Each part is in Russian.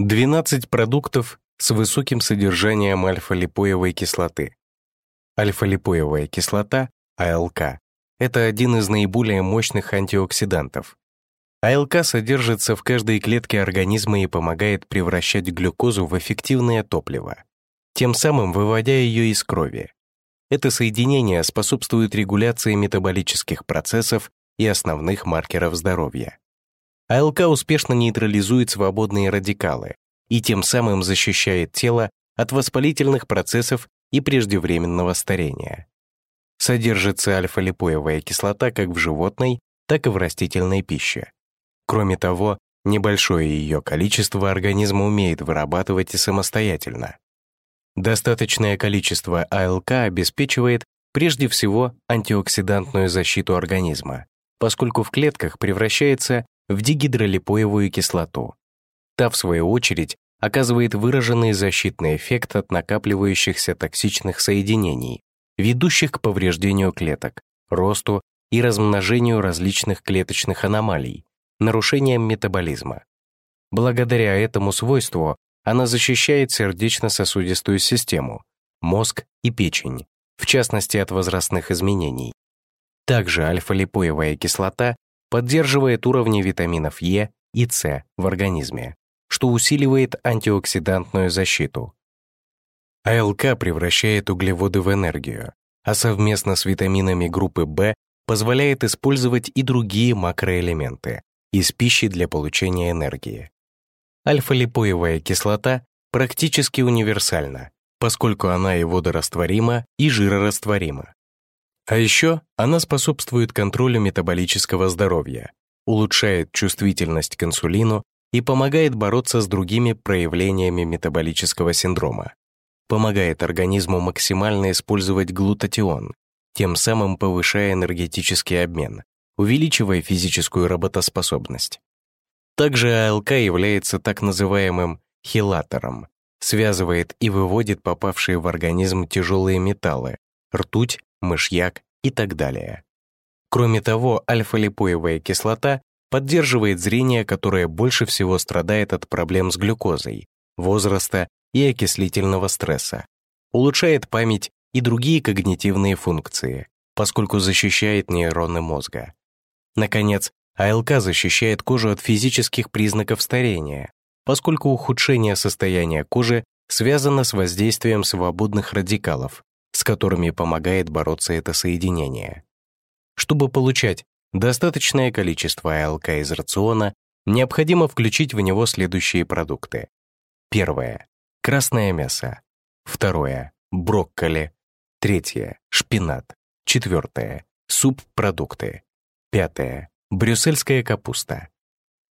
12 продуктов с высоким содержанием альфа-липоевой кислоты. Альфа-липоевая кислота, АЛК, это один из наиболее мощных антиоксидантов. АЛК содержится в каждой клетке организма и помогает превращать глюкозу в эффективное топливо, тем самым выводя ее из крови. Это соединение способствует регуляции метаболических процессов и основных маркеров здоровья. АЛК успешно нейтрализует свободные радикалы и тем самым защищает тело от воспалительных процессов и преждевременного старения. Содержится альфа-липоевая кислота как в животной, так и в растительной пище. Кроме того, небольшое ее количество организм умеет вырабатывать и самостоятельно. Достаточное количество АЛК обеспечивает прежде всего антиоксидантную защиту организма, поскольку в клетках превращается в дигидролипоевую кислоту. Та, в свою очередь, оказывает выраженный защитный эффект от накапливающихся токсичных соединений, ведущих к повреждению клеток, росту и размножению различных клеточных аномалий, нарушениям метаболизма. Благодаря этому свойству она защищает сердечно-сосудистую систему, мозг и печень, в частности от возрастных изменений. Также альфа-липоевая кислота поддерживает уровни витаминов Е и С в организме, что усиливает антиоксидантную защиту. АЛК превращает углеводы в энергию, а совместно с витаминами группы В позволяет использовать и другие макроэлементы из пищи для получения энергии. Альфа-липоевая кислота практически универсальна, поскольку она и водорастворима, и жирорастворима. А еще она способствует контролю метаболического здоровья, улучшает чувствительность к инсулину и помогает бороться с другими проявлениями метаболического синдрома. Помогает организму максимально использовать глутатион, тем самым повышая энергетический обмен, увеличивая физическую работоспособность. Также АЛК является так называемым хилатором, связывает и выводит попавшие в организм тяжелые металлы, ртуть, мышьяк и так далее. Кроме того, альфа-липоевая кислота поддерживает зрение, которое больше всего страдает от проблем с глюкозой, возраста и окислительного стресса, улучшает память и другие когнитивные функции, поскольку защищает нейроны мозга. Наконец, АЛК защищает кожу от физических признаков старения, поскольку ухудшение состояния кожи связано с воздействием свободных радикалов, с которыми помогает бороться это соединение. Чтобы получать достаточное количество АЛК из рациона, необходимо включить в него следующие продукты. Первое — красное мясо. Второе — брокколи. Третье — шпинат. Четвертое — субпродукты. Пятое брюссельская капуста.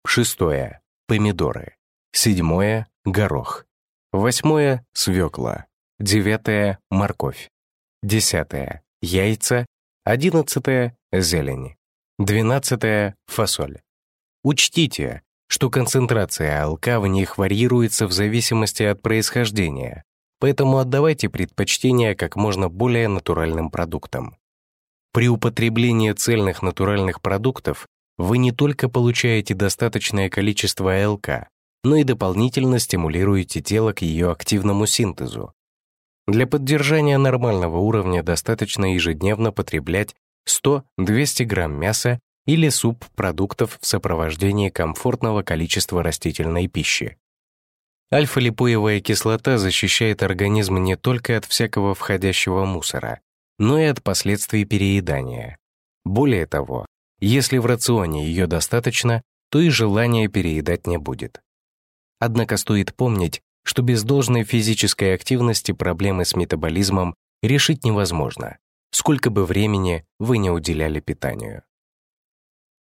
Шестое — помидоры. Седьмое — горох. Восьмое — свекла. Девятое — морковь. Десятое — яйца. Одиннадцатое — зелень. Двенадцатое — фасоль. Учтите, что концентрация алка в них варьируется в зависимости от происхождения, поэтому отдавайте предпочтение как можно более натуральным продуктам. При употреблении цельных натуральных продуктов вы не только получаете достаточное количество АЛК, но и дополнительно стимулируете тело к ее активному синтезу. Для поддержания нормального уровня достаточно ежедневно потреблять 100-200 грамм мяса или субпродуктов в сопровождении комфортного количества растительной пищи. Альфа-липоевая кислота защищает организм не только от всякого входящего мусора, но и от последствий переедания. Более того, если в рационе ее достаточно, то и желания переедать не будет. Однако стоит помнить, что без должной физической активности проблемы с метаболизмом решить невозможно, сколько бы времени вы не уделяли питанию.